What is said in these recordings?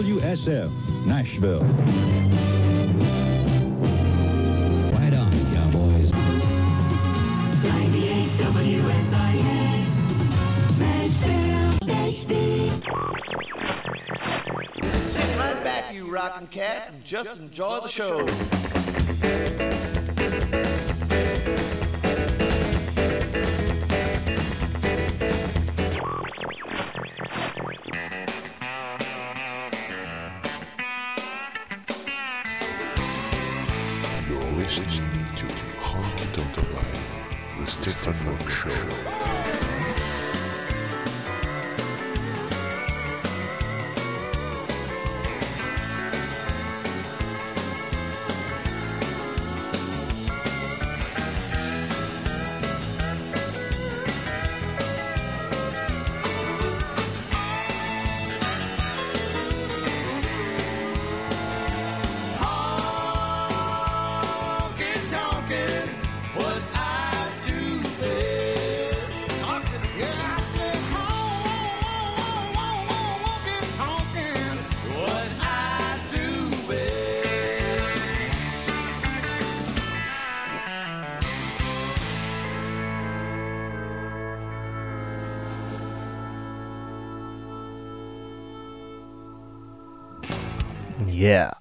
WSF, Nashville. Right on, Cowboys. 98 WSIA, Nashville, Nashville. Sit right back, you rockin' cat, and just enjoy the show.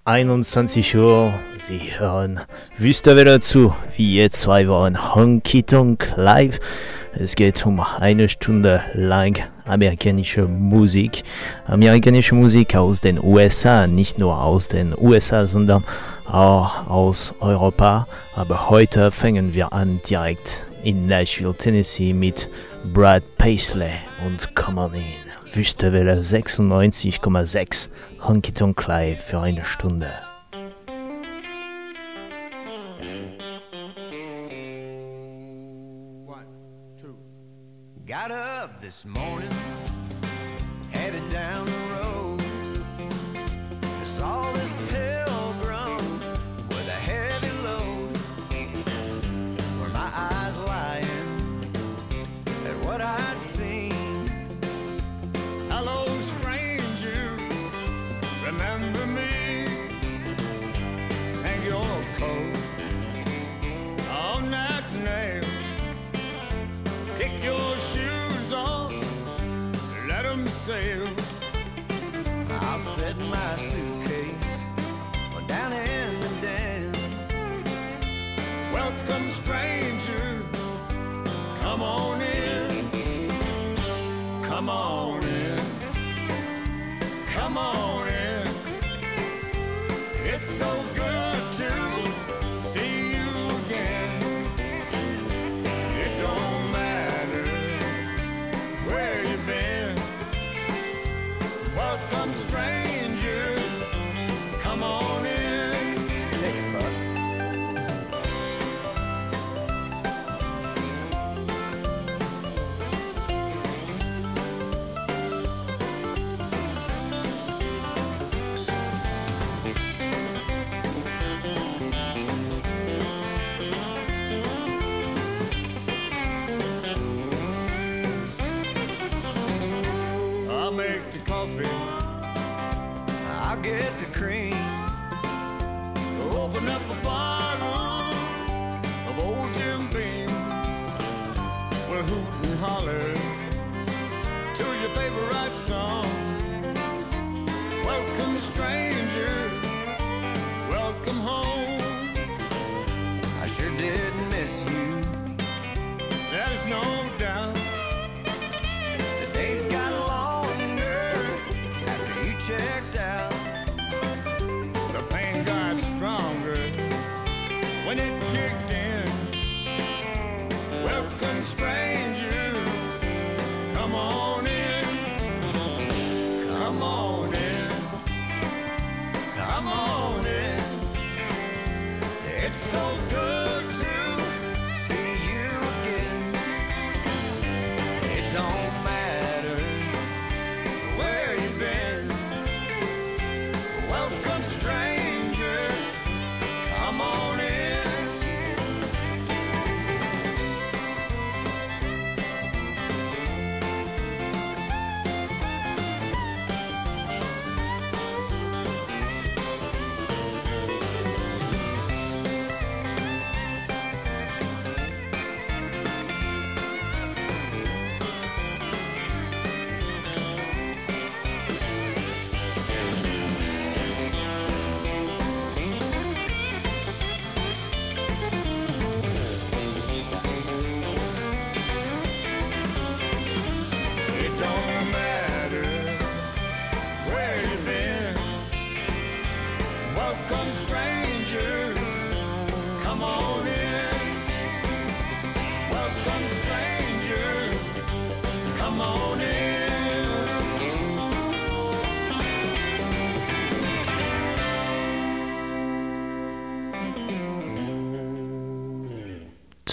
21 Uhr. Sie hören Wüstewelle zu, wie je zwei Wochen Honky Tonk Live. Es geht um eine Stunde lang amerikanische Musik. Amerikanische Musik aus den USA, nicht nur aus den USA, sondern auch aus Europa. Aber heute fangen wir an direkt in Nashville, Tennessee mit Brad Paisley und Come On In. Wüstewelle 96,6 Honky Tonk Live für eine Stunde. Got up this morning, cream. Open up a bottle of old Jim Beam. We'll hoot and holler to your favorite song. Welcome, stranger. Welcome home. I sure did miss you. There's no doubt.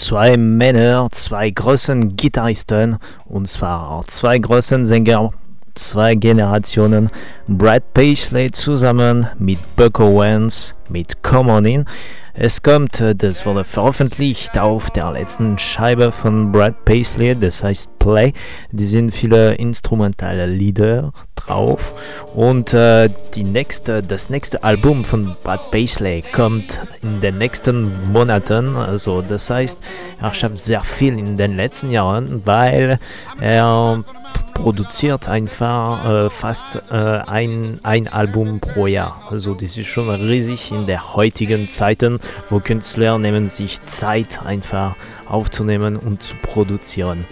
Zwei Männer, zwei großen Gitarristen und zwar zwei großen Sänger, zwei Generationen. Brad Paisley zusammen mit Buck Owens mit Come On In. Es kommt, äh, das wurde veröffentlicht auf der letzten Scheibe von Brad Paisley, das heißt Play. Die sind viele instrumentale Lieder drauf und äh, die nächste, das nächste Album von Brad Paisley kommt in den nächsten Monaten. Also das heißt, er schafft sehr viel in den letzten Jahren, weil er produziert einfach äh, fast äh, ein, ein Album pro Jahr. Also das ist schon riesig in der heutigen Zeiten, wo Künstler nehmen sich Zeit einfach aufzunehmen und zu produzieren.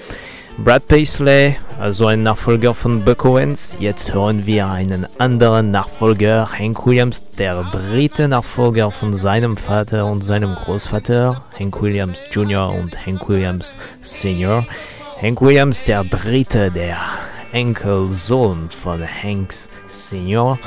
Brad Paisley, also ein Nachfolger von Buck Owens. Jetzt hören wir einen anderen Nachfolger, Hank Williams, der dritte Nachfolger von seinem Vater und seinem Großvater, Hank Williams Jr. und Hank Williams Sr. Hank Williams, der dritte, der Enkelsohn von Hanks Senior,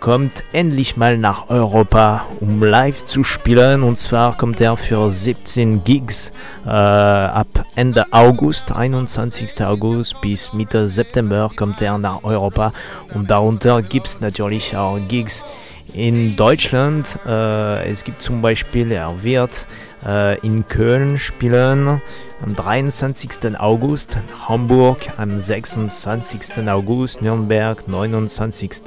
kommt endlich mal nach Europa, um live zu spielen. Und zwar kommt er für 17 Gigs äh, ab Ende August, 21. August bis Mitte September kommt er nach Europa. Und darunter gibt es natürlich auch Gigs in Deutschland. Äh, es gibt zum Beispiel, er wird äh, in Köln spielen am 23. August, Hamburg am 26. August, Nürnberg 29.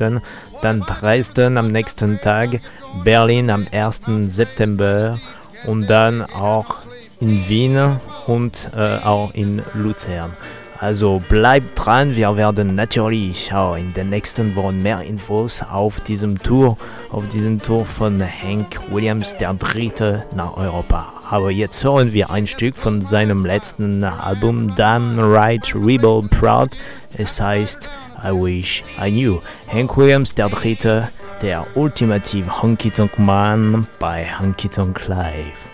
Dann Dresden am nächsten Tag, Berlin am 1. September und dann auch in Wien und äh, auch in Luzern. Also bleibt dran, wir werden natürlich auch in den nächsten Wochen mehr Infos auf diesem Tour, auf diesem Tour von Hank Williams der Dritte nach Europa. Aber jetzt hören wir ein Stück von seinem letzten Album Damn Right Rebel Proud. Es heißt I Wish I Knew. Hank Williams der Dritte, der ultimative Honky Tonk Mann bei Honky Tonk Live.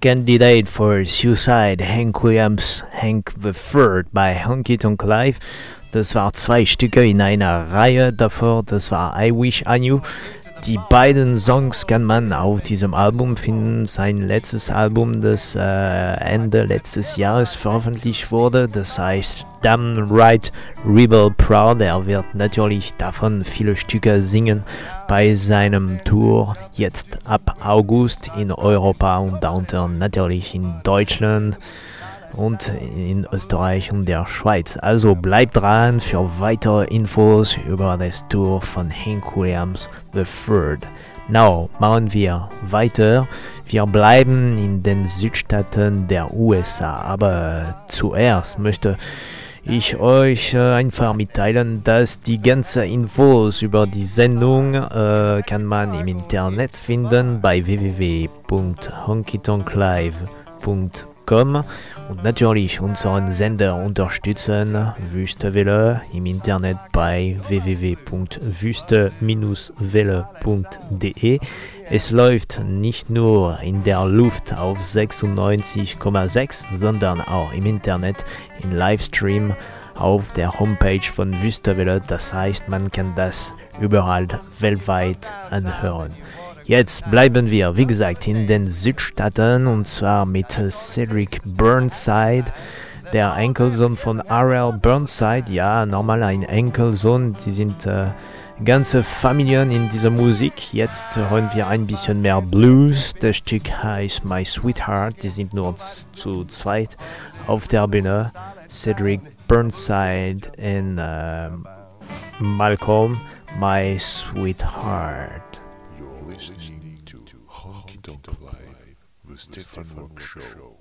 candidate for Suicide Hank Williams Hank the Third by Honky Tonk Live. Das war zwei Stücke in einer Reihe davor. Das war I Wish I Knew Die beiden Songs kann man auf diesem Album finden. Sein letztes Album, das äh, Ende letztes Jahres veröffentlicht wurde, das heißt Damn Right Rebel Proud. Er wird natürlich davon viele Stücke singen bei seinem Tour jetzt ab August in Europa und darunter natürlich in Deutschland und in Österreich und der Schweiz. Also bleibt dran für weitere Infos über das Tour von Hank Williams Third. Now machen wir weiter. Wir bleiben in den Südstaaten der USA, aber zuerst möchte ich euch äh, einfach mitteilen, dass die ganze Infos über die Sendung äh, kann man im Internet finden bei www.honkytonklive.com und natürlich unseren Sender unterstützen, Wüstewelle im Internet bei www.wüste-welle.de. Es läuft nicht nur in der Luft auf 96,6, sondern auch im Internet in Livestream auf der Homepage von Wüstewelle. Das heißt, man kann das überall weltweit anhören. Jetzt bleiben wir, wie gesagt, in den Südstaaten und zwar mit Cedric Burnside, der Enkelsohn von R.L. Burnside. Ja, normal ein Enkelsohn, die sind äh, ganze Familien in dieser Musik. Jetzt hören wir ein bisschen mehr Blues. Das Stück heißt My Sweetheart. Die sind nur zu zweit auf der Bühne. Cedric Burnside und äh, Malcolm, My Sweetheart. Listening to Honky Tonk Live, the Stefan Rock Show.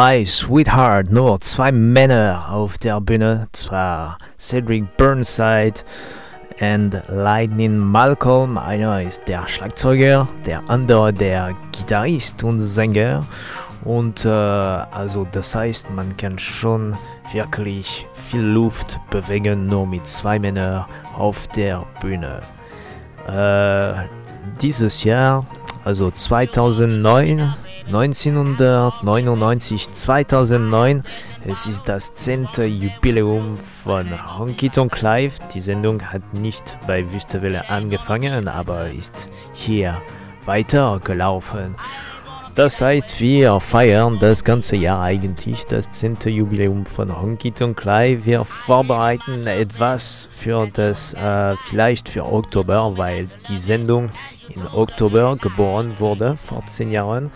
My Sweetheart, nur zwei Männer auf der Bühne, zwar Cedric Burnside und Lightning Malcolm. Einer ist der Schlagzeuger, der andere der Gitarrist und Sänger. Und äh, also das heißt, man kann schon wirklich viel Luft bewegen, nur mit zwei Männern auf der Bühne. Äh, dieses Jahr, also 2009, 1999, 2009, es ist das 10. Jubiläum von Honky Tonk Live. Die Sendung hat nicht bei Wüstewelle angefangen, aber ist hier weitergelaufen. Das heißt, wir feiern das ganze Jahr eigentlich das 10. Jubiläum von Honky Tonk Live. Wir vorbereiten etwas für das, äh, vielleicht für Oktober, weil die Sendung in Oktober geboren wurde, vor 10 Jahren.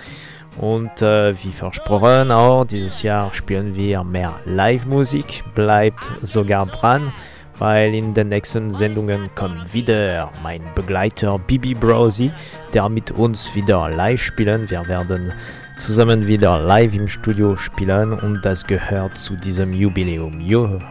Und äh, wie versprochen auch, dieses Jahr spielen wir mehr Live-Musik. Bleibt sogar dran, weil in den nächsten Sendungen kommt wieder mein Begleiter Bibi Browsy, der mit uns wieder live spielen. Wir werden zusammen wieder live im Studio spielen und das gehört zu diesem Jubiläum. Jo.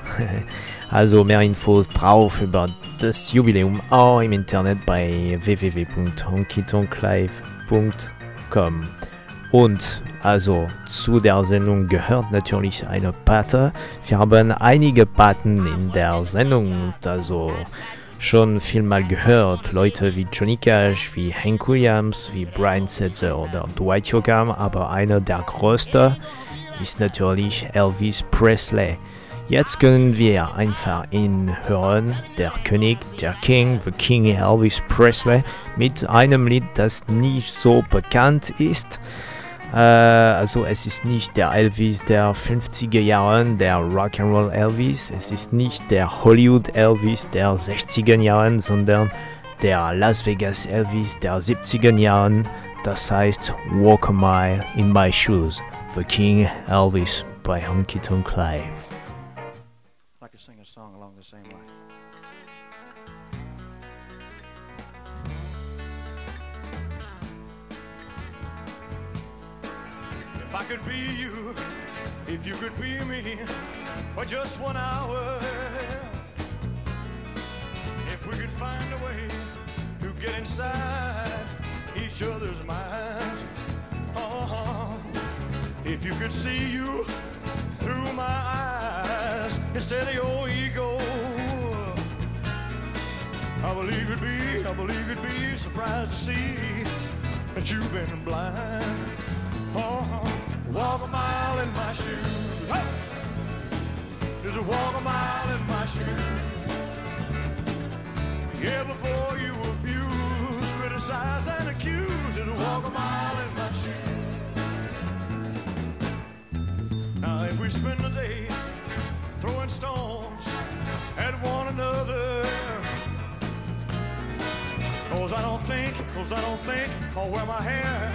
Also mehr Infos drauf über das Jubiläum auch im Internet bei www.honkytonklive.com. Und also zu der Sendung gehört natürlich eine Pate. Wir haben einige Paten in der Sendung also schon viel mal gehört. Leute wie Johnny Cash, wie Hank Williams, wie Brian Setzer oder Dwight Yoakam, aber einer der größten ist natürlich Elvis Presley. Jetzt können wir einfach ihn hören, der König, der King, the King Elvis Presley, mit einem Lied, das nicht so bekannt ist. Äh, also es ist nicht der Elvis der 50er Jahre, der Rock'n'Roll Elvis, es ist nicht der Hollywood Elvis der 60er Jahre, sondern der Las Vegas Elvis der 70er Jahren. Das heißt Walk a Mile in My Shoes, The King Elvis bei Honky Tonk Live. For just one hour. If we could find a way to get inside each other's minds. Oh, if you could see you through my eyes instead of your ego. I believe it'd be, I believe it'd be surprised to see that you've been blind. Oh, walk a mile in my shoes. Hey! Just walk a mile in my shoes. Yeah, before you abuse, criticize, and accuse, just walk a mile in my shoes. Now, if we spend the day throwing stones at one another, cause I don't think, cause I don't think I'll wear my hair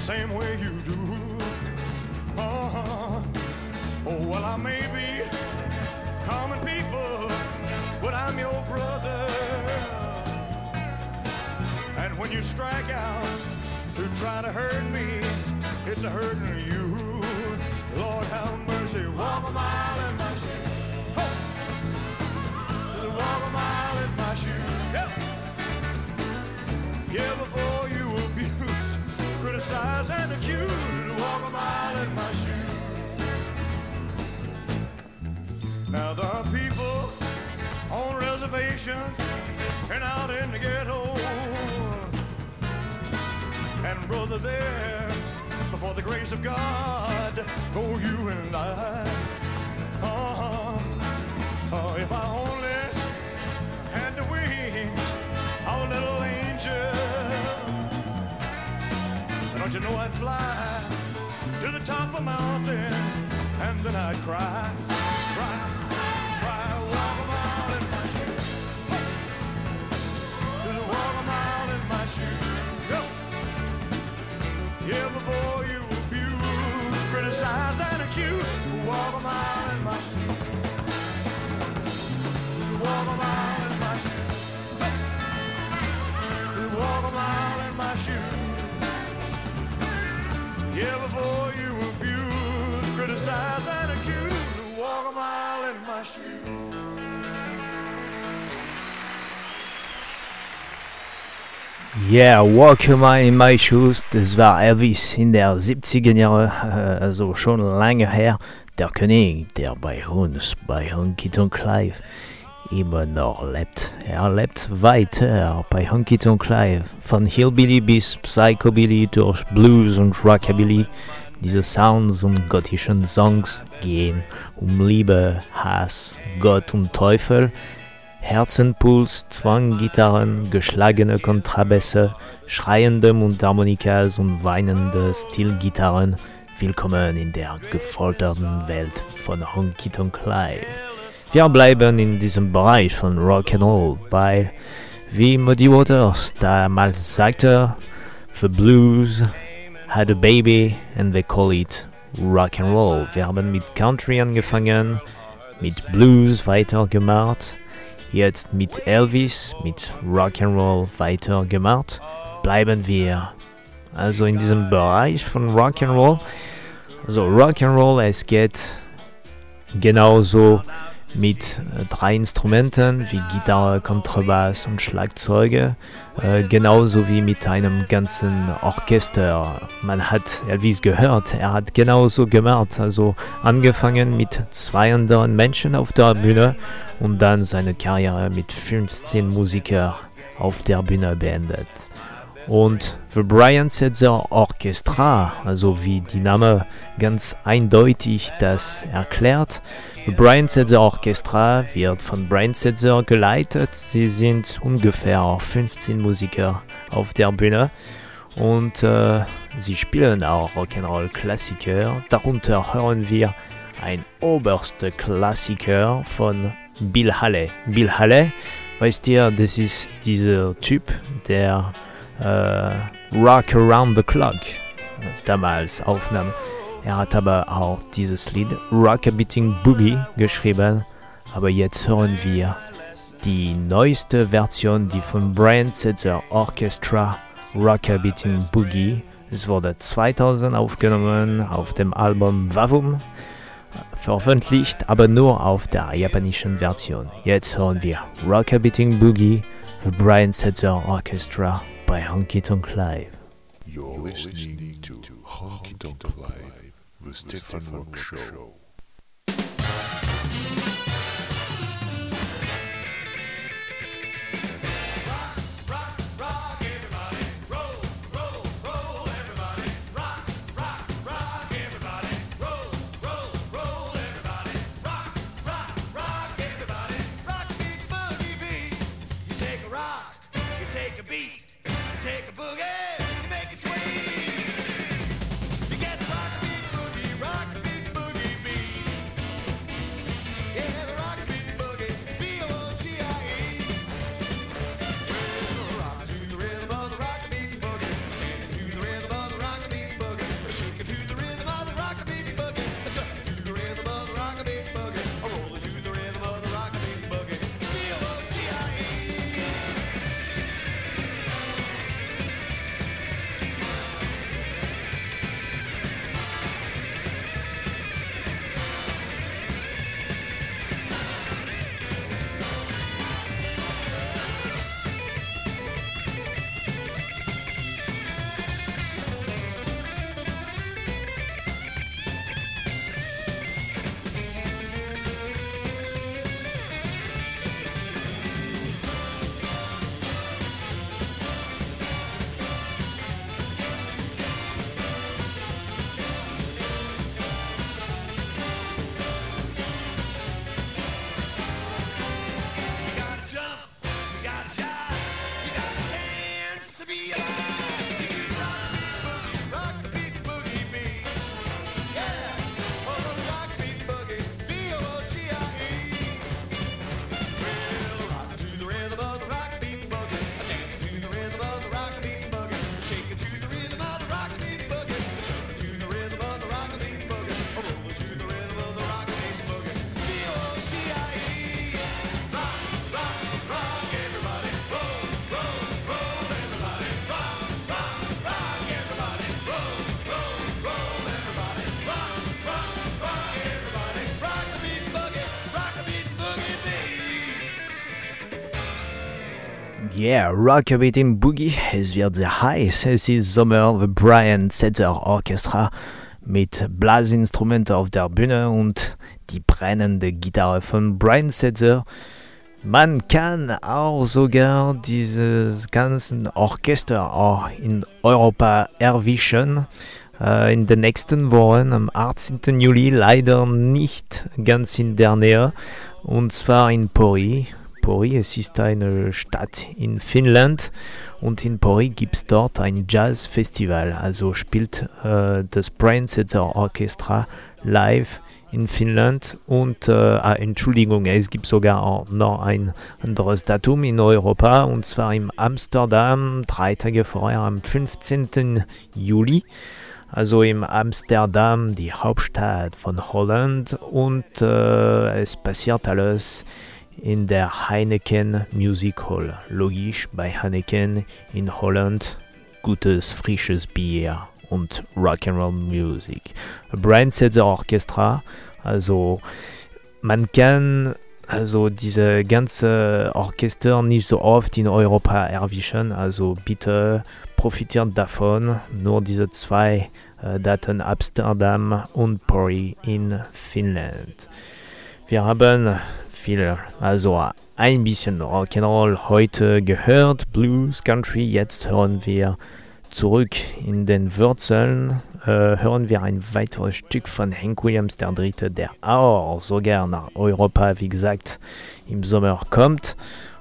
same way you do. Oh, oh well, I may be common people, but I'm your brother. And when you strike out to try to hurt me, it's a hurting you. Lord have mercy, walk a mile in my shoes. Ho! Walk a mile in my shoes. Yeah. Yeah, before you abuse, criticize and accuse, walk a mile in my shoes. Now there are people on reservations and out in the ghetto. And brother there, before the grace of God, go you and I. Uh-huh. Oh, if I only had the wings a little angel. Don't you know I'd fly to the top of a mountain and then I'd cry, cry, Go. Yeah, before you abuse, criticize and accuse, walk a mile in my shoes. Walk a mile in my shoes. Walk a mile in my shoes. Yeah, before you abuse, criticize, Yeah, Walk Mile in My Shoes, das war Elvis in der 70er Jahre, äh, also schon lange her. Der König, der bei uns, bei Honky Tonk Live, immer noch lebt. Er lebt weiter bei Honky Tonk Live. Von Hillbilly bis Psychobilly durch Blues und Rockabilly. Diese Sounds und gottischen Songs gehen um Liebe, Hass, Gott und Teufel. Herzenpuls, Zwanggitarren, geschlagene Kontrabässe, schreiende Mundharmonikas und weinende Stilgitarren. Willkommen in der gefolterten Welt von Honky Tonk Live. Wir bleiben in diesem Bereich von Rock'n'Roll, weil, wie Muddy Waters damals sagte, The Blues had a baby and they call it Rock'n'Roll. Wir haben mit Country angefangen, mit Blues weitergemacht, jetzt mit Elvis, mit Rock'n'Roll weitergemacht. Bleiben wir also in diesem Bereich von Rock'n'Roll. Also Rock'n'Roll, es geht genauso mit äh, drei Instrumenten wie Gitarre, Kontrabass und Schlagzeuge, äh, genauso wie mit einem ganzen Orchester. Man hat Elvis gehört, er hat genauso gemacht, also angefangen mit 200 Menschen auf der Bühne und dann seine Karriere mit 15 Musikern auf der Bühne beendet. Und The Brian Setzer Orchestra, also wie die Name ganz eindeutig das erklärt, The Brian Setzer Orchestra wird von Brian Setzer geleitet. Sie sind ungefähr 15 Musiker auf der Bühne und äh, sie spielen auch Rock'n'Roll-Klassiker. Darunter hören wir ein oberster Klassiker von Bill Haley. Bill Haley, weißt ihr, das ist dieser Typ, der Rock Around the Clock äh, damals aufnahm. Er hat aber auch dieses Lied Rockabilly Boogie geschrieben. Aber jetzt hören wir die neueste Version, die von Brian Setzer Orchestra Rockabilly Boogie. Es wurde 2000 aufgenommen auf dem Album Vavum, veröffentlicht, aber nur auf der japanischen Version. Jetzt hören wir Rockabilly Boogie, The Brian Setzer Orchestra bei Honky Tonk Live. You're listening to Honky Tonk Live, the Stefan Rock Show. Yeah, Rockabit im Boogie. Es wird sehr heiß. Es ist Sommer, The Brian Setzer Orchestra mit Blasinstrumenten auf der Bühne und die brennende Gitarre von Brian Setzer. Man kann auch sogar dieses ganzen Orchester auch in Europa erwischen. Äh, in den nächsten Wochen, am 18. Juli, leider nicht ganz in der Nähe. Und zwar in Pori. Pori. Es ist eine Stadt in Finnland und in Pori gibt es dort ein Jazzfestival. Also spielt äh, das Brainsetzer Orchestra live in Finnland und äh, ah, Entschuldigung, es gibt sogar noch ein anderes Datum in Europa und zwar in Amsterdam, drei Tage vorher am 15. Juli. Also in Amsterdam, die Hauptstadt von Holland und äh, es passiert alles in der Heineken Music Hall. Logisch bei Heineken in Holland gutes frisches Bier und Rock'n'Roll Music. Brian Setzer Orchestra, also man kann also diese ganze Orchester nicht so oft in Europa erwischen, also bitte profitiert davon. Nur diese zwei äh, Daten Amsterdam und Pori in Finnland. Wir haben viel, also ein bisschen Rock'n'Roll heute gehört, Blues, Country, jetzt hören wir zurück in den Wurzeln, äh, hören wir ein weiteres Stück von Hank Williams der Dritte, der auch sogar nach Europa, wie gesagt, im Sommer kommt.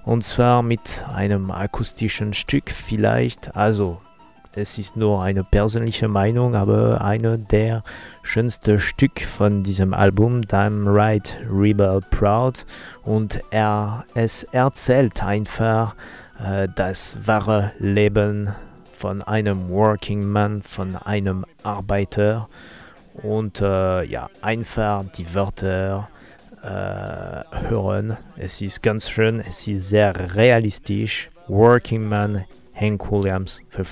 Und zwar mit einem akustischen Stück vielleicht, also es ist nur eine persönliche Meinung, aber eine der schönsten Stück von diesem Album, Damn Right Rebel Proud. Und er, es erzählt einfach äh, das wahre Leben von einem Working Man, von einem Arbeiter. Und äh, ja, einfach die Wörter äh, hören. Es ist ganz schön, es ist sehr realistisch. Working Man, Hank Williams the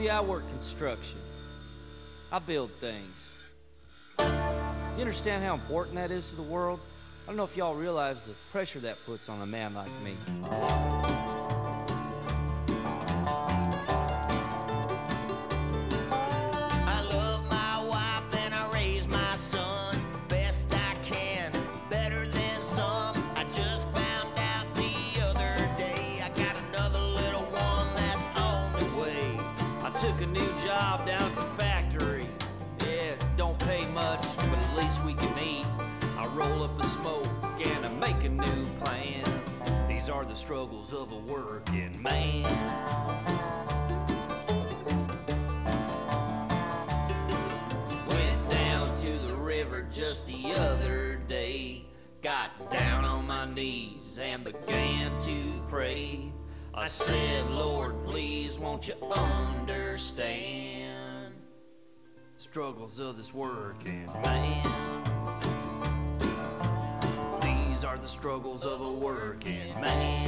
see, I work construction. I build things. You understand how important that is to the world? I don't know if y'all realize the pressure that puts on a man like me. The struggles of a working man. Went down to the river just the other day. Got down on my knees and began to pray. I said, Lord, please won't you understand? Struggles of this working man. The struggles of a working man.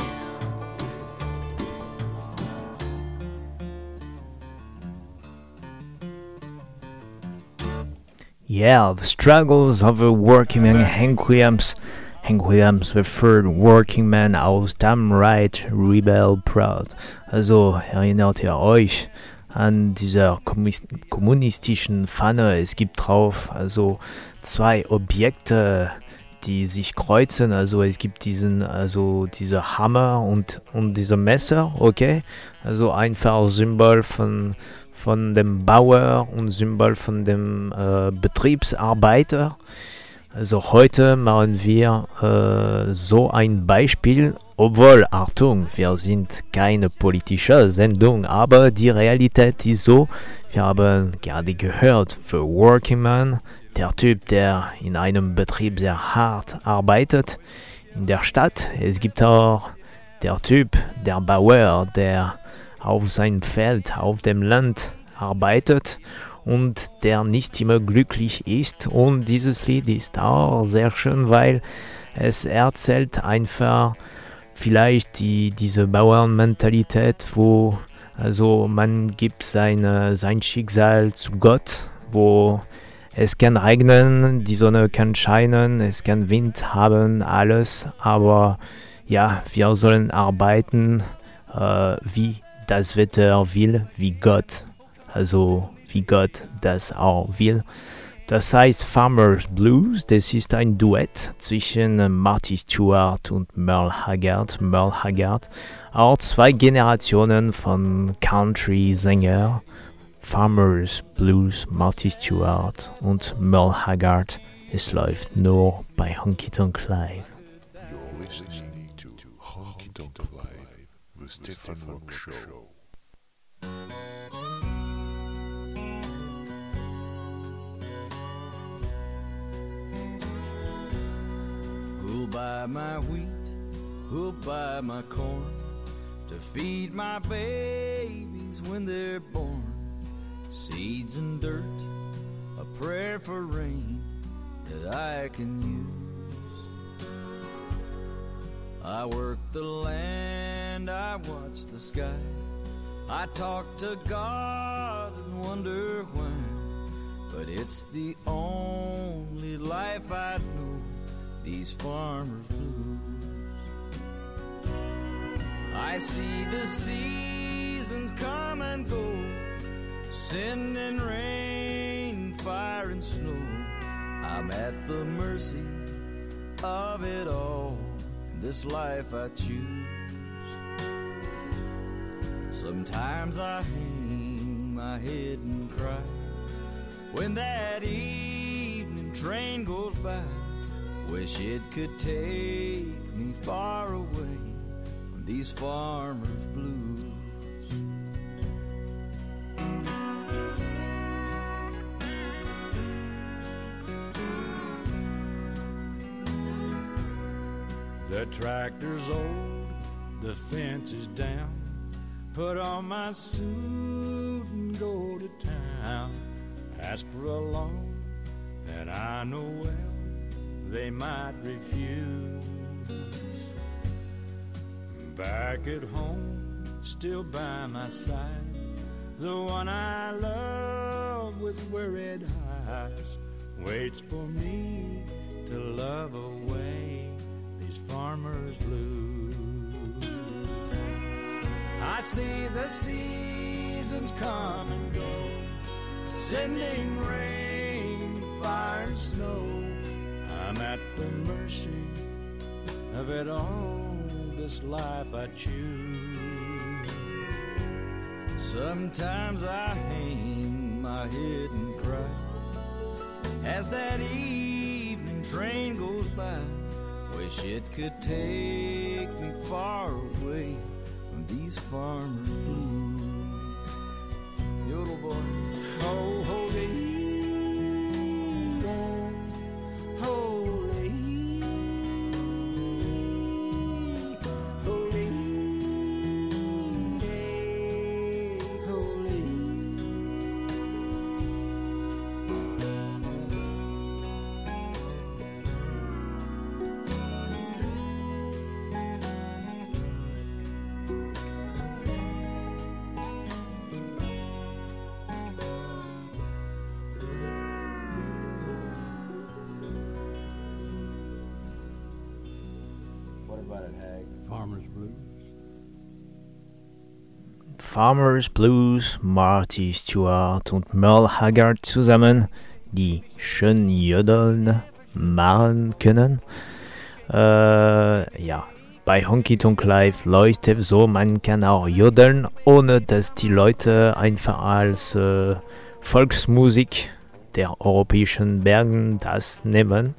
Yeah, the struggles of a working man, Hank Williams Hank Williams III, Working Man aus Damn Right, Rebel Proud. Also erinnert ihr euch an dieser kommunistischen Pfanne? Es gibt drauf also zwei Objekte, die sich kreuzen. Also es gibt diesen, also diese Hammer und, und diese Messer, okay? Also einfach Symbol von, von dem Bauer und Symbol von dem äh, Betriebsarbeiter. Also heute machen wir äh, so ein Beispiel, obwohl, Achtung, wir sind keine politische Sendung, aber die Realität ist so, wir haben gerade gehört, The Working Man, der Typ, der in einem Betrieb sehr hart arbeitet, in der Stadt. Es gibt auch der Typ, der Bauer, der auf seinem Feld, auf dem Land arbeitet und der nicht immer glücklich ist. Und dieses Lied ist auch sehr schön, weil es erzählt einfach vielleicht die, diese Bauernmentalität, wo also man gibt seine, sein Schicksal zu Gott, wo es kann regnen, die Sonne kann scheinen, es kann Wind haben, alles, aber ja, wir sollen arbeiten, äh, wie das Wetter will, wie Gott, also wie Gott das auch will. Das heißt Farmers Blues, das ist ein Duett zwischen äh, Marty Stewart und Merle Haggard. Merle Haggard, auch zwei Generationen von Country-Sänger. Farmers Blues, Marty Stewart und Merle Haggard. Es läuft nur bei Honky Tonk Live. You're listening to Honky Tonk Live, the Stefan Who'll buy my wheat? Who'll buy my corn? To feed my babies when they're born. Seeds and dirt, a prayer for rain that I can use. I work the land, I watch the sky. I talk to God and wonder why. But it's the only life I know these farmers blues. I see the seasons come and go, sending rain, fire, and snow. I'm at the mercy of it all, this life I choose. Sometimes I hang my head and cry when that evening train goes by. Wish it could take me far away from these farmers' blues. The tractor's old, the fence is down. Put on my suit and go to town. Ask for a loan that I know well they might refuse. Back at home, still by my side, the one I love with worried eyes waits for me to love away these farmers' blues. I see the seasons come and go, sending rain, fire, and snow. I'm at the mercy of it all, this life I choose. Sometimes I hang my head and cry as that evening train goes by. Wish it could take me far away from these farmers' blues. Yodel boy, Oh, holy, Farmer's Blues. Farmers Blues, Marty Stewart und Merle Haggard zusammen, die schön jodeln machen können. Äh, ja, bei Honky Tonk Live läuft es so, man kann auch jodeln, ohne dass die Leute einfach als äh, Volksmusik der europäischen Bergen das nehmen.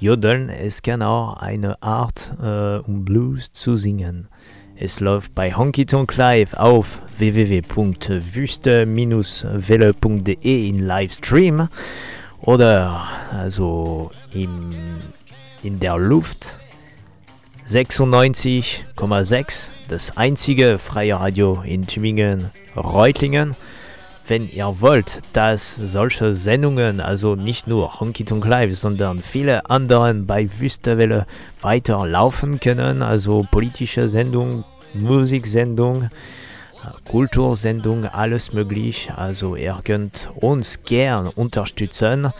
Jodeln, es kann auch eine Art, äh, um Blues zu singen. Es läuft bei Honky Tonk Live auf www.wüste-welle.de in Livestream oder also im, in der Luft 96,6, das einzige freie Radio in Tübingen, Reutlingen. Wenn ihr wollt, dass solche Sendungen, also nicht nur Honky Tonk Live, sondern viele andere bei Wüstewelle weiterlaufen können, also politische Sendung, Musiksendung, Kultursendung, alles möglich. Also ihr könnt uns gern unterstützen.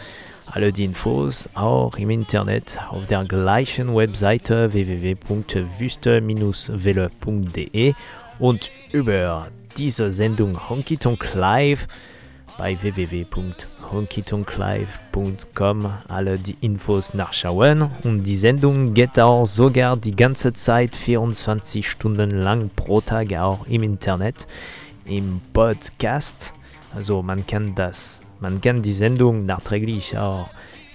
Alle die Infos auch im Internet auf der gleichen Webseite www.wüste-welle.de und über diese Sendung Honky Tonk Live bei www.honkytonklive.com alle die Infos nachschauen. Und die Sendung geht auch sogar die ganze Zeit 24 Stunden lang pro Tag auch im Internet im Podcast. Also man kann das man kann die Sendung nachträglich auch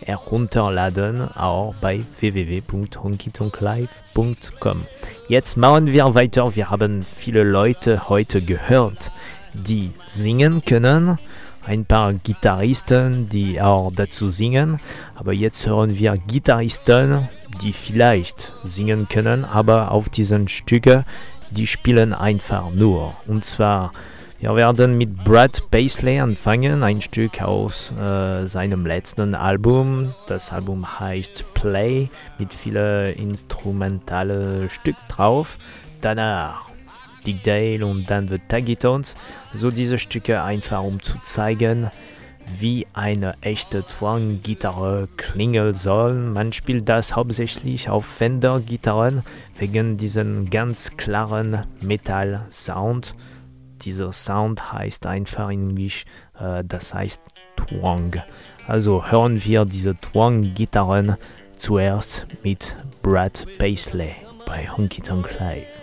herunterladen, auch bei www.honkytonklive.com. Jetzt machen wir weiter. Wir haben viele Leute heute gehört, die singen können. Ein paar Gitarristen, die auch dazu singen. Aber jetzt hören wir Gitarristen, die vielleicht singen können, aber auf diesen Stücke, die spielen einfach nur. Und zwar wir werden mit Brad Paisley anfangen, ein Stück aus äh, seinem letzten Album. Das Album heißt Play mit vielen instrumentalen Stück drauf. Danach Dick Dale und dann The Taggitons. So diese Stücke einfach um zu zeigen, wie eine echte Twang-Gitarre klingen soll. Man spielt das hauptsächlich auf Fender-Gitarren wegen diesem ganz klaren Metall-Sound dieser Sound heißt einfach in Englisch, äh, das heißt Twang. Also hören wir diese Twang-Gitarren zuerst mit Brad Paisley bei Honky Tonk Live.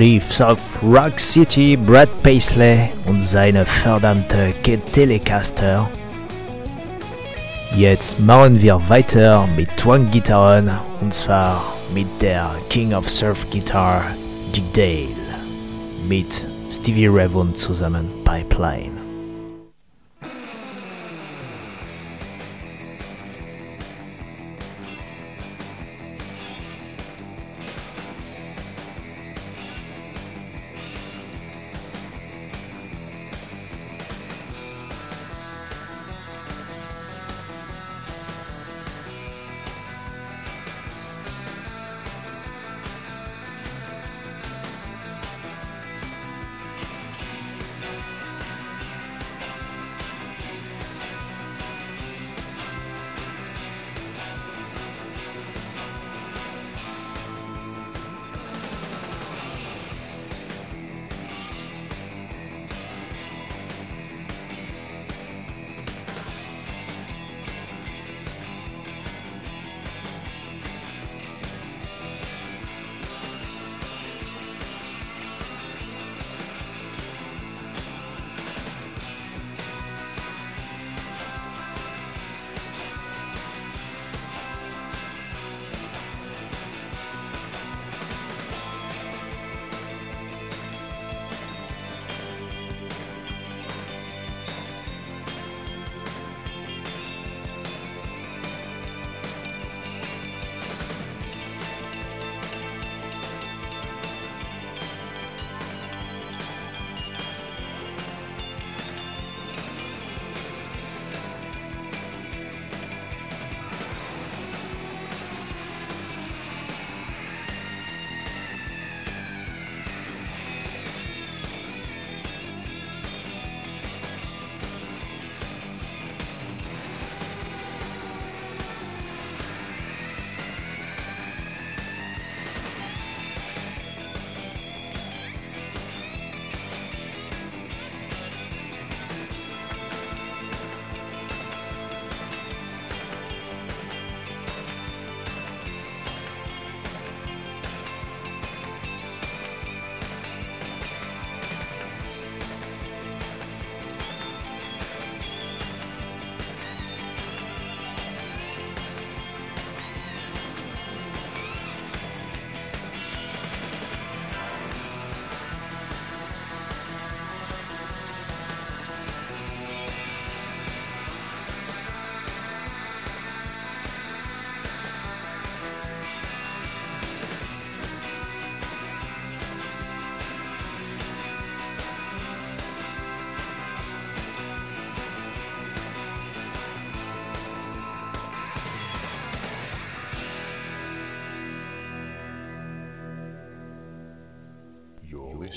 Cliffs of Rock City, Brad Paisley und seine verdammte Telecaster. Jetzt machen wir weiter mit Twang-Gitarren und zwar mit der King of Surf Guitar, Dick Dale, mit Stevie Ray Vaughan zusammen Pipeline.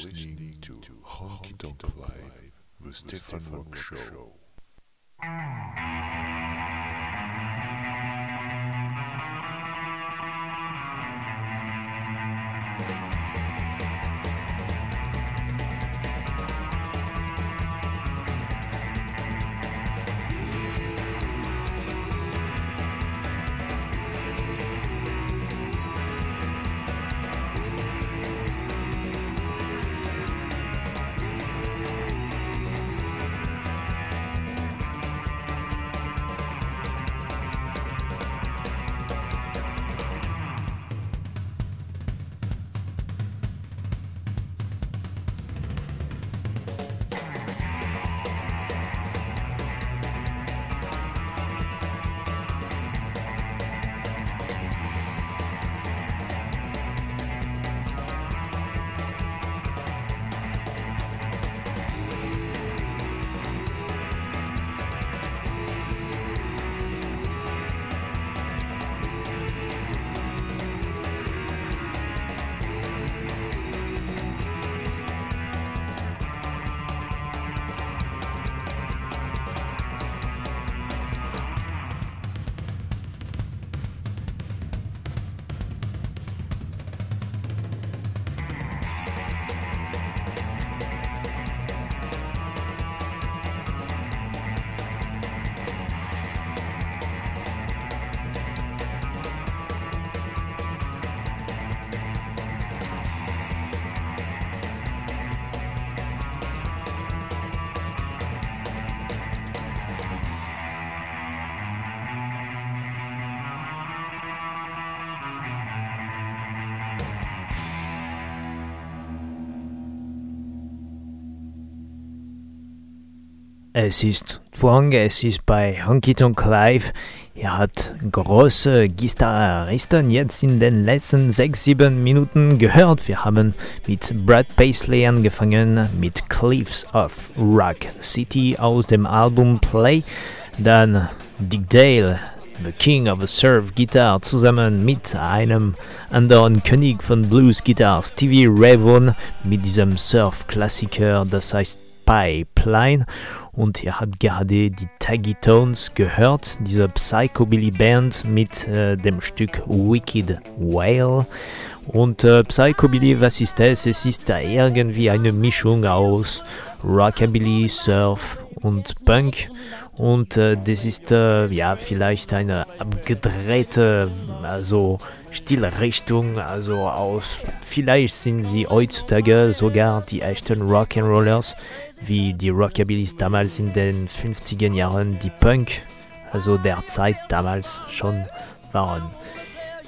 Listening to Honky Tonk Live, the Stefan Rock Show. Es ist Twang, es ist bei Honky Tonk Live. Er hat große Gitarristen jetzt in den letzten 6-7 Minuten gehört. Wir haben mit Brad Paisley angefangen, mit Cliffs of Rock City aus dem Album Play. Dann Dick Dale, The King of the Surf Guitar, zusammen mit einem anderen König von Blues Guitar, Stevie Ray Vaughan, mit diesem Surf-Klassiker, das heißt Pipeline. Und ihr habt gerade die Taggy Tones gehört, diese Psychobilly-Band mit äh, dem Stück Wicked Whale. Und äh, Psychobilly, was ist das? Es ist da irgendwie eine Mischung aus Rockabilly, Surf und Punk. Und äh, das ist äh, ja vielleicht eine abgedrehte, also Stilrichtung, also aus, vielleicht sind sie heutzutage sogar die echten Rock'n'Rollers, wie die Rockabillys damals in den 50er Jahren die Punk, also der Zeit damals schon waren.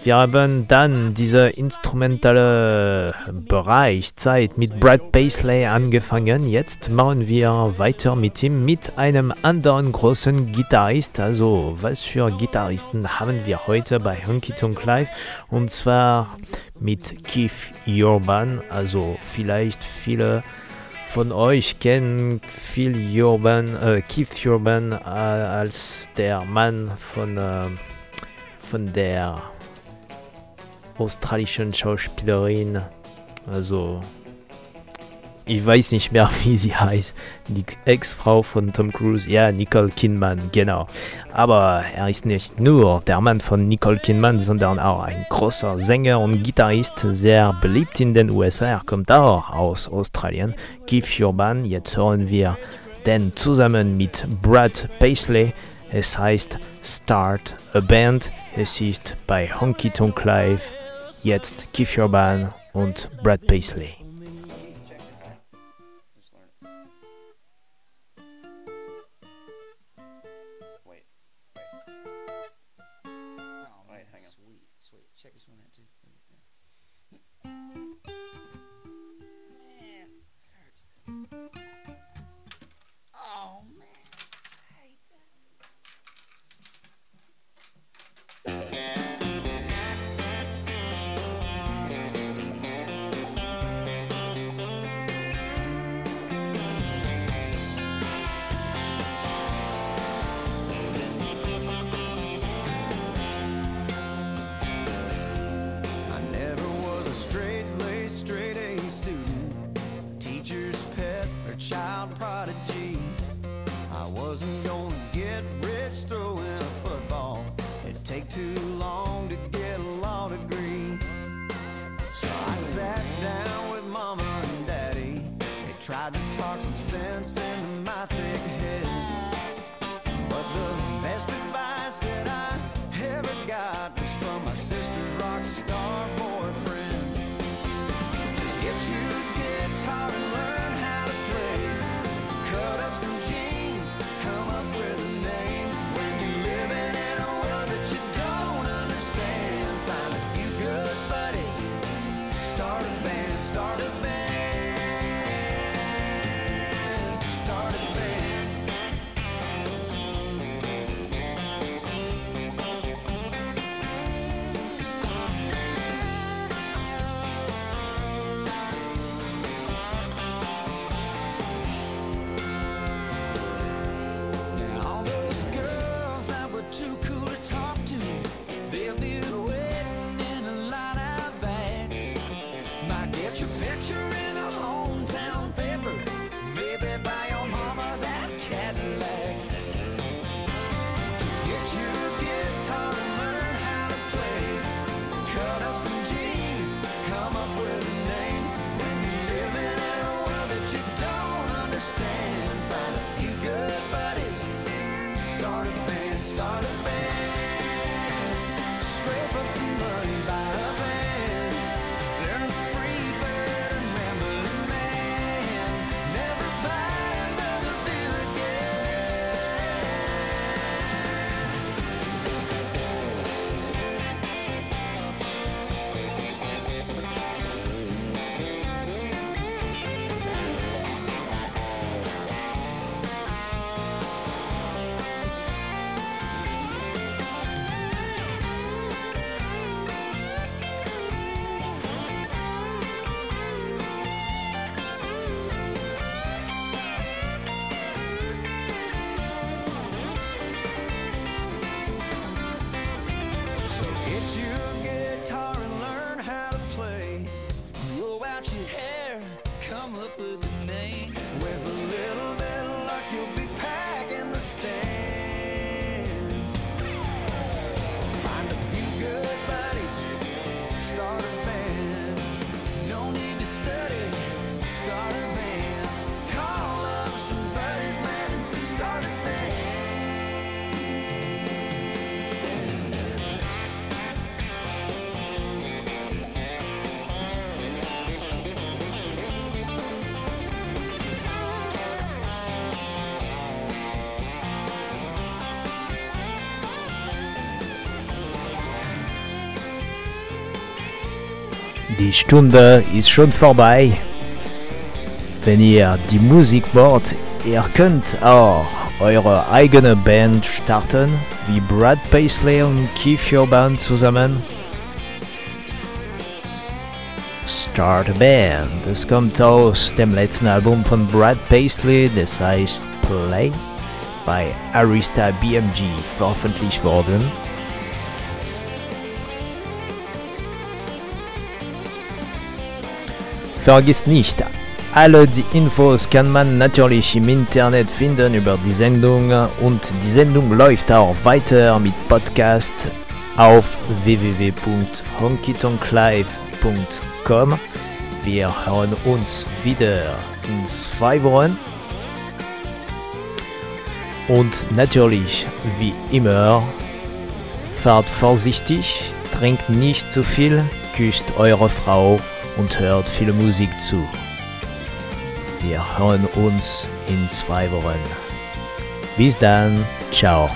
Wir haben dann diese instrumentale Bereich Zeit mit Brad Paisley angefangen. Jetzt machen wir weiter mit ihm mit einem anderen großen Gitarrist. Also was für Gitarristen haben wir heute bei Honky Tonk Live? Und zwar mit Keith Urban. Also vielleicht viele von euch kennen Phil Urban, äh, Keith Urban äh, als der Mann von, äh, von der australischen Schauspielerin. Also, ich weiß nicht mehr, wie sie heißt. Die Ex-Frau von Tom Cruise. Ja, Nicole Kidman, genau. Aber er ist nicht nur der Mann von Nicole Kidman, sondern auch ein großer Sänger und Gitarrist, sehr beliebt in den USA. Er kommt auch aus Australien. Keith Urban, jetzt hören wir den zusammen mit Brad Paisley. Es heißt Start a Band. Es ist bei Honky Tonk Live jetzt Keith Urban und Brad Paisley. Die Stunde ist schon vorbei. Wenn ihr die Musik wollt, ihr könnt auch eure eigene Band starten, wie Brad Paisley und Keith Urban zusammen. Start a Band, das kommt aus dem letzten Album von Brad Paisley, das heißt Play, bei Arista BMG veröffentlicht worden. Vergiss nicht, alle die Infos kann man natürlich im Internet finden über die Sendung und die Sendung läuft auch weiter mit Podcast auf www.honkytonklive.com. Wir hören uns wieder in zwei Wochen. Und natürlich, wie immer, fahrt vorsichtig, trinkt nicht zu viel, küsst eure Frau und hört viel Musik zu. Wir hören uns in zwei Wochen. Bis dann, ciao.